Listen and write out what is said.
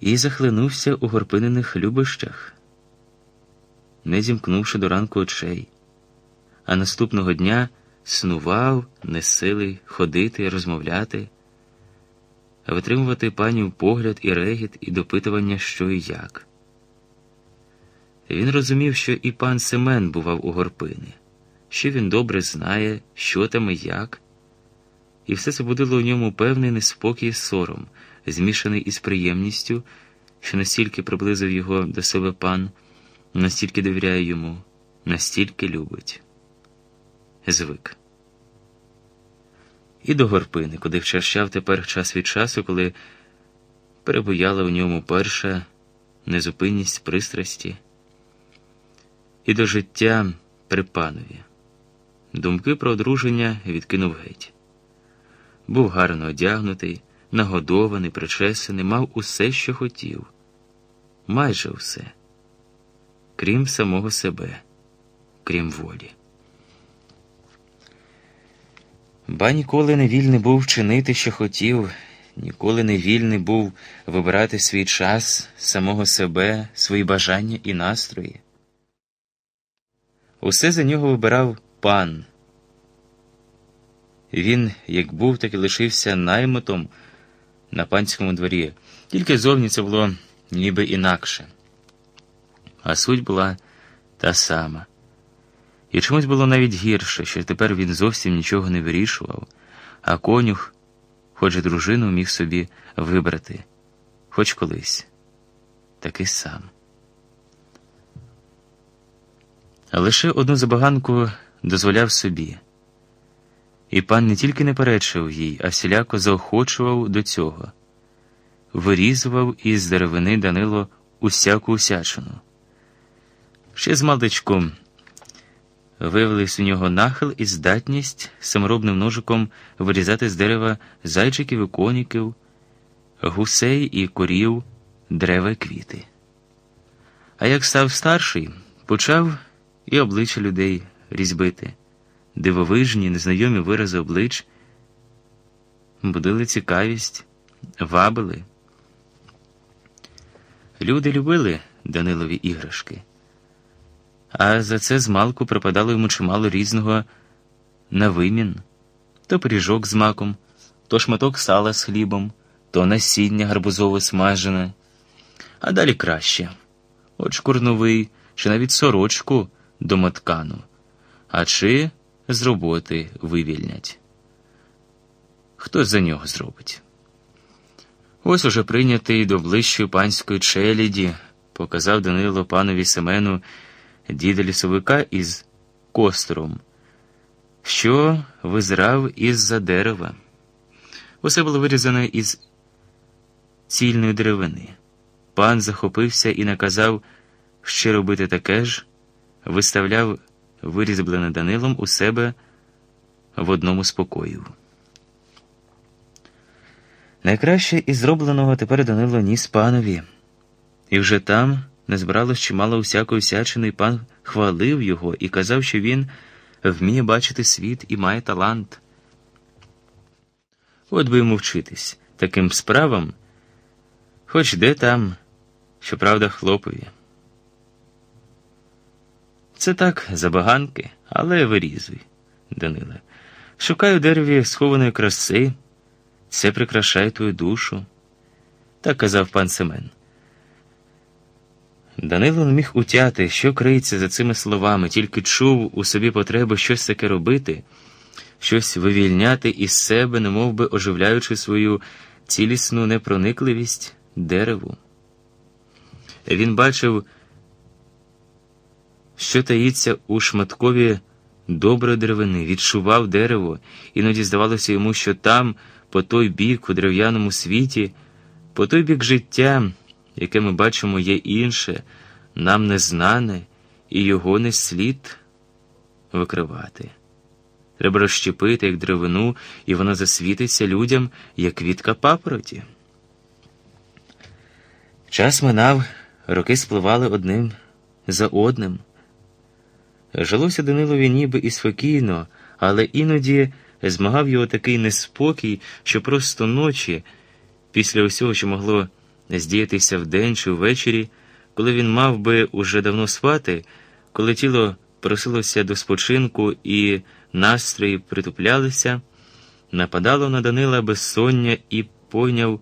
і захлинувся у горпинених любощах, не зімкнувши до ранку очей, а наступного дня снував, несилий ходити, розмовляти, витримувати панів погляд і регіт, і допитування, що і як. Він розумів, що і пан Семен бував у горпини, що він добре знає, що там і як, і все це будило у ньому певний неспокій і сором, змішаний із приємністю, що настільки приблизив його до себе пан, настільки довіряє йому, настільки любить. Звик. І до горпини, куди вчащав тепер час від часу, коли перебуяла у ньому перша незупинність пристрасті і до життя при панові. Думки про одруження відкинув геть. Був гарно одягнутий, нагодований, причесаний, мав усе, що хотів, майже все, крім самого себе, крім волі. Ба ніколи не вільний був чинити, що хотів, ніколи не вільний був вибирати свій час, самого себе, свої бажання і настрої. Усе за нього вибирав пан. Він, як був, так і лишився наймитом на панському дворі, тільки зовні це було ніби інакше. А суть була та сама. І чомусь було навіть гірше, що тепер він зовсім нічого не вирішував, а конюх, хоч і дружину, міг собі вибрати, хоч колись, таки сам. Лише одну забаганку дозволяв собі. І пан не тільки не перечив їй, а всіляко заохочував до цього, вирізував із деревини Данило усяку усячину. Ще з малдичком виявились у нього нахил і здатність саморобним ножиком вирізати з дерева зайчиків і коніків, гусей і корів, дерева й квіти. А як став старший, почав і обличчя людей різьбити, дивовижні, незнайомі вирази облич, будили цікавість, вабили. Люди любили Данилові іграшки, а за це змалку припадало йому чимало різного на вимін. То пиріжок з маком, то шматок сала з хлібом, то насіння гарбузове смажене, а далі краще. От шкурновий, чи навіть сорочку домоткану, а чи з роботи вивільнять. Хто за нього зробить? Ось уже прийнятий до ближчої панської челяді, показав Данило панові Семену діда лісовика із костром, що визрав із-за дерева. Усе було вирізане із цільної деревини. Пан захопився і наказав ще робити таке ж, виставляв вирізблене Данилом у себе в одному з покоїв. Найкраще із зробленого тепер Данило ніс панові, і вже там не збралось чимало усякої всячини, і пан хвалив його і казав, що він вміє бачити світ і має талант. От би йому вчитись таким справам, хоч де там, щоправда, хлопові. Це так, забаганки, але вирізуй, Даниле. Шукай у дереві схованої краси, це прикрашає твою душу, так казав пан Семен. Данило не міг утяти, що криється за цими словами, тільки чув у собі потребу щось таке робити, щось вивільняти із себе, немов би оживляючи свою цілісну непроникливість дереву. Він бачив що таїться у шматкові доброї деревини, відчував дерево, іноді здавалося йому, що там, по той бік, у дерев'яному світі, по той бік життя, яке ми бачимо, є інше, нам незнане, і його не слід викривати. Треба розщепити, як деревину, і воно засвітиться людям, як квітка папороті. Час минав, роки спливали одним за одним. Жилося Данилові ніби і спокійно, але іноді змагав його такий неспокій, що просто ночі, після усього, що могло здіятися вдень чи ввечері, коли він мав би уже давно спати, коли тіло просилося до спочинку і настрої притуплялися, нападало на Данила безсоння і пойняв